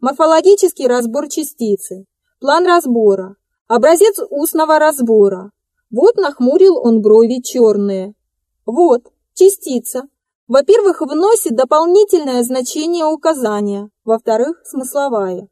Морфологический разбор частицы. План разбора. Образец устного разбора. Вот нахмурил он брови черные. Вот, частица. Во-первых, вносит дополнительное значение указания. Во-вторых, смысловая.